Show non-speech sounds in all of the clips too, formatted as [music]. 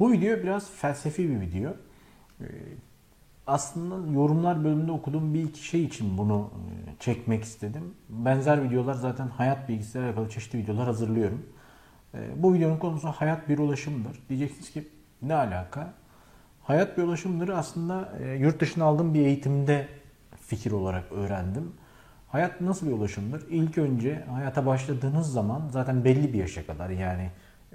Bu video biraz felsefi bir video. Ee, aslında yorumlar bölümünde okuduğum bir iki şey için bunu e, çekmek istedim. Benzer videolar zaten hayat bilgisiyle alakalı çeşitli videolar hazırlıyorum. Ee, bu videonun konusu hayat bir ulaşımdır. Diyeceksiniz ki ne alaka? Hayat bir ulaşımdır aslında e, yurt dışına aldığım bir eğitimde fikir olarak öğrendim. Hayat nasıl bir ulaşımdır? İlk önce hayata başladığınız zaman zaten belli bir yaşa kadar yani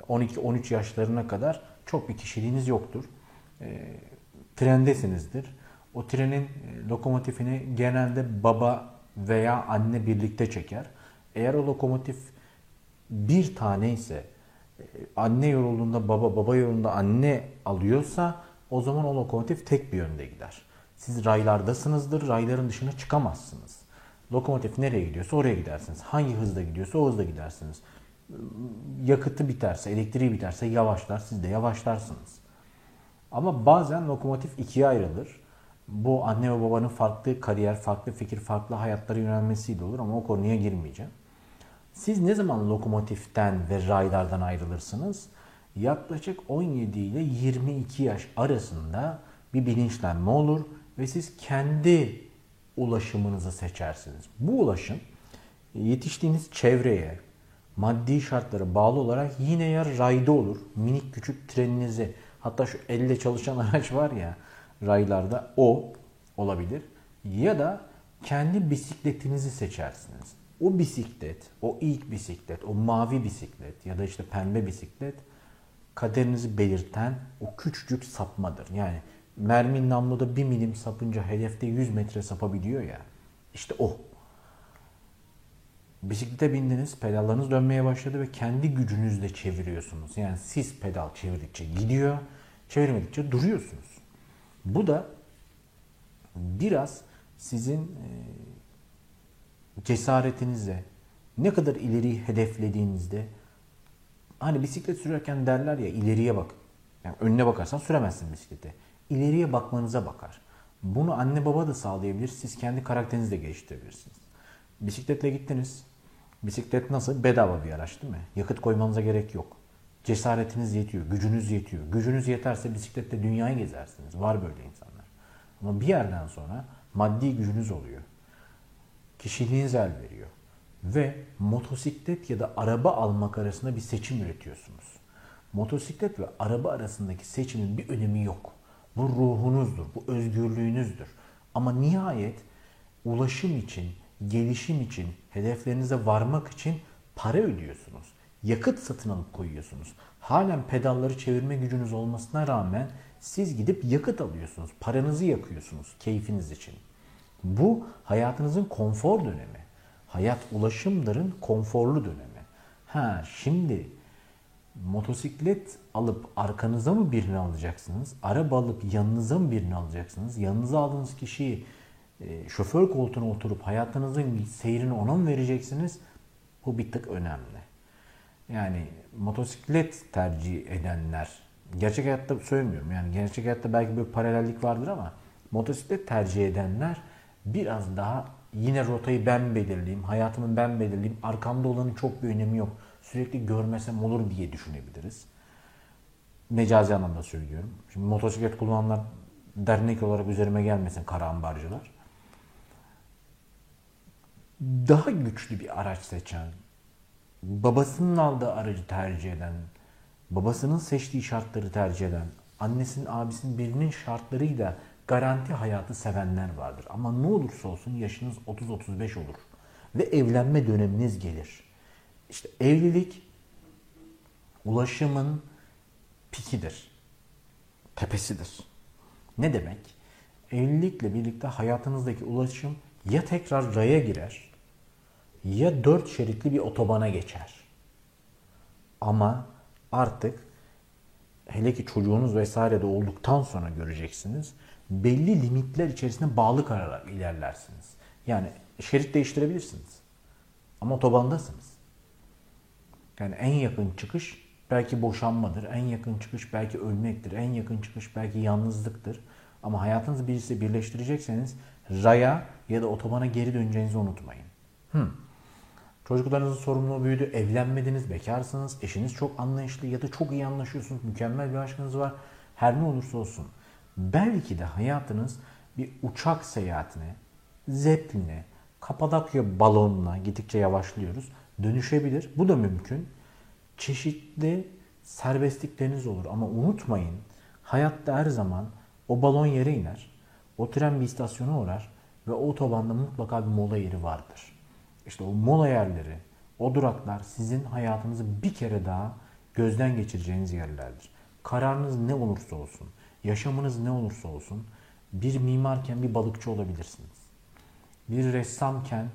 12-13 yaşlarına kadar çok bir kişiliğiniz yoktur. E, trendesinizdir. O trenin e, lokomotifini genelde baba veya anne birlikte çeker. Eğer o lokomotif bir tane ise e, anne yorulduğunda baba, baba yorulduğunda anne alıyorsa o zaman o lokomotif tek bir yönde gider. Siz raylardasınızdır, rayların dışına çıkamazsınız. Lokomotif nereye gidiyorsa oraya gidersiniz. Hangi hızda gidiyorsa o hızda gidersiniz. Yakıtı biterse, elektriği biterse yavaşlar, siz de yavaşlarsınız. Ama bazen lokomotif ikiye ayrılır. Bu anne ve babanın farklı kariyer, farklı fikir, farklı hayatlara yönelmesiyle olur ama o konuya girmeyeceğim. Siz ne zaman lokomotiften ve raylardan ayrılırsınız? Yaklaşık 17 ile 22 yaş arasında bir bilinçlenme olur ve siz kendi ulaşımınızı seçersiniz. Bu ulaşım yetiştiğiniz çevreye, maddi şartlara bağlı olarak yine ya rayda olur. Minik küçük treninizi hatta şu elle çalışan [laughs] araç var ya raylarda o olabilir. Ya da kendi bisikletinizi seçersiniz. O bisiklet, o ilk bisiklet, o mavi bisiklet ya da işte pembe bisiklet kaderinizi belirten o küçücük sapmadır. Yani mermi namluda bir milim sapınca hedefte 100 metre sapabiliyor ya. İşte o. Bisiklete bindiniz, pedallarınız dönmeye başladı ve kendi gücünüzle çeviriyorsunuz. Yani siz pedal çevirdikçe gidiyor, çevirmedikçe duruyorsunuz. Bu da biraz sizin e, cesaretinize, ne kadar ileriyi hedeflediğinizde hani bisiklet sürerken derler ya ileriye bak. Yani önüne bakarsan süremezsin bisikleti. İleriye bakmanıza bakar. Bunu anne baba da sağlayabilir. Siz kendi karakterinizi de geliştirebilirsiniz. Bisikletle gittiniz. Bisiklet nasıl? Bedava bir araç değil mi? Yakıt koymanıza gerek yok. Cesaretiniz yetiyor, gücünüz yetiyor. Gücünüz yeterse bisikletle dünyayı gezersiniz. Var böyle insanlar. Ama bir yerden sonra maddi gücünüz oluyor. Kişiliğiniz el veriyor. Ve motosiklet ya da araba almak arasında bir seçim üretiyorsunuz. Motosiklet ve araba arasındaki seçimin bir önemi yok. Bu ruhunuzdur, bu özgürlüğünüzdür. Ama nihayet ulaşım için, gelişim için, hedeflerinize varmak için para ödüyorsunuz. Yakıt satın alıp koyuyorsunuz. Halen pedalları çevirme gücünüz olmasına rağmen siz gidip yakıt alıyorsunuz. Paranızı yakıyorsunuz keyfiniz için. Bu hayatınızın konfor dönemi. Hayat ulaşımların konforlu dönemi. Ha şimdi motosiklet alıp arkanıza mı birini alacaksınız? Araba alıp yanınıza mı birini alacaksınız? Yanınıza aldığınız kişiyi şoför koltuğuna oturup hayatınızın seyrini ona mı vereceksiniz? Bu bir tık önemli. Yani motosiklet tercih edenler, gerçek hayatta söylemiyorum yani gerçek hayatta belki bir paralellik vardır ama motosiklet tercih edenler biraz daha yine rotayı ben belirleyeyim, hayatımı ben belirleyeyim, arkamda olanın çok bir önemi yok. Sürekli görmesem olur diye düşünebiliriz. Mecazi anlamda söylüyorum. Şimdi motosiklet kullananlar dernek olarak üzerime gelmesin kara ambarcılar. Daha güçlü bir araç seçen, babasının aldığı aracı tercih eden, babasının seçtiği şartları tercih eden, annesinin, abisinin birinin şartlarıyla garanti hayatı sevenler vardır. Ama ne olursa olsun yaşınız 30-35 olur ve evlenme döneminiz gelir. İşte evlilik ulaşımın pikidir, tepesidir. Ne demek? Evlilikle birlikte hayatınızdaki ulaşım ya tekrar raya girer ya dört şeritli bir otobana geçer. Ama artık hele ki çocuğunuz vesaire de olduktan sonra göreceksiniz. Belli limitler içerisinde bağlı kararak ilerlersiniz. Yani şerit değiştirebilirsiniz. Ama otobandasınız. Yani en yakın çıkış belki boşanmadır. En yakın çıkış belki ölmektir. En yakın çıkış belki yalnızlıktır. Ama hayatınızı birisi birleştirecekseniz raya ya da otobana geri döneceğinizi unutmayın. Hmm. Çocuklarınızın sorumluluğu büyüdü, evlenmediniz, bekarsınız, eşiniz çok anlayışlı ya da çok iyi anlaşıyorsunuz, mükemmel bir aşkınız var. Her ne olursa olsun. Belki de hayatınız bir uçak seyahatine, zepline, Kapadokya balonuna gittikçe yavaşlıyoruz. Dönüşebilir. Bu da mümkün. Çeşitli serbestlikleriniz olur ama unutmayın hayatta her zaman o balon yere iner. O tren bir istasyona uğrar ve o otobanda mutlaka bir mola yeri vardır. İşte o mola yerleri, o duraklar sizin hayatınızı bir kere daha gözden geçireceğiniz yerlerdir. Kararınız ne olursa olsun, yaşamınız ne olursa olsun bir mimarken bir balıkçı olabilirsiniz. Bir ressamken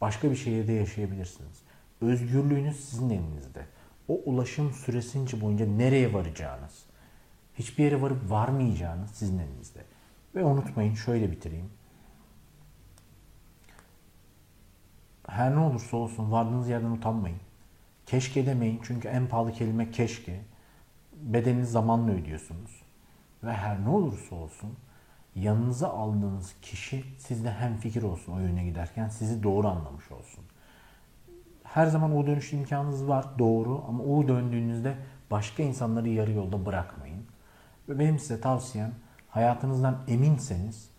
başka bir şehirde yaşayabilirsiniz. Özgürlüğünüz sizin elinizde. O ulaşım süresince boyunca nereye varacağınız, hiçbir yere varıp varmayacağınız sizin elinizde. Ve unutmayın şöyle bitireyim. Her ne olursa olsun vardığınız yerden utanmayın. Keşke demeyin çünkü en pahalı kelime keşke. Bedelini zamanla ödüyorsunuz. Ve her ne olursa olsun yanınıza aldığınız kişi sizle hem fikir olsun o yöne giderken sizi doğru anlamış olsun. Her zaman o dönüş imkanınız var doğru ama o döndüğünüzde başka insanları yarı yolda bırakmayın. Ve benim size tavsiyem hayatınızdan eminseniz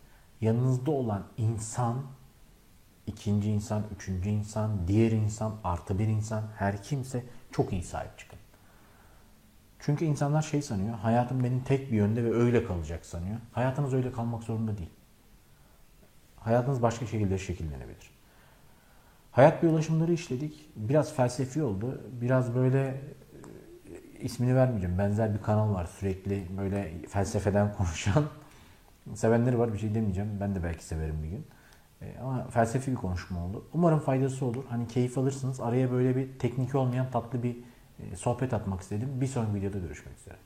yanınızda olan insan ikinci insan, üçüncü insan, diğer insan, artı bir insan, her kimse çok iyi sahip çıkın. Çünkü insanlar şey sanıyor, hayatım benim tek bir yönde ve öyle kalacak sanıyor. Hayatınız öyle kalmak zorunda değil. Hayatınız başka şekilde şekillenebilir. Hayat bir ulaşımları işledik. Biraz felsefi oldu. Biraz böyle e, ismini vermeyeceğim. Benzer bir kanal var sürekli böyle felsefeden [laughs] konuşan. Sevenleri var bir şey demeyeceğim. Ben de belki severim bir gün. E, ama felsefi bir konuşma oldu. Umarım faydası olur. Hani keyif alırsınız. Araya böyle bir teknik olmayan tatlı bir e, sohbet atmak istedim. Bir sonraki videoda görüşmek üzere.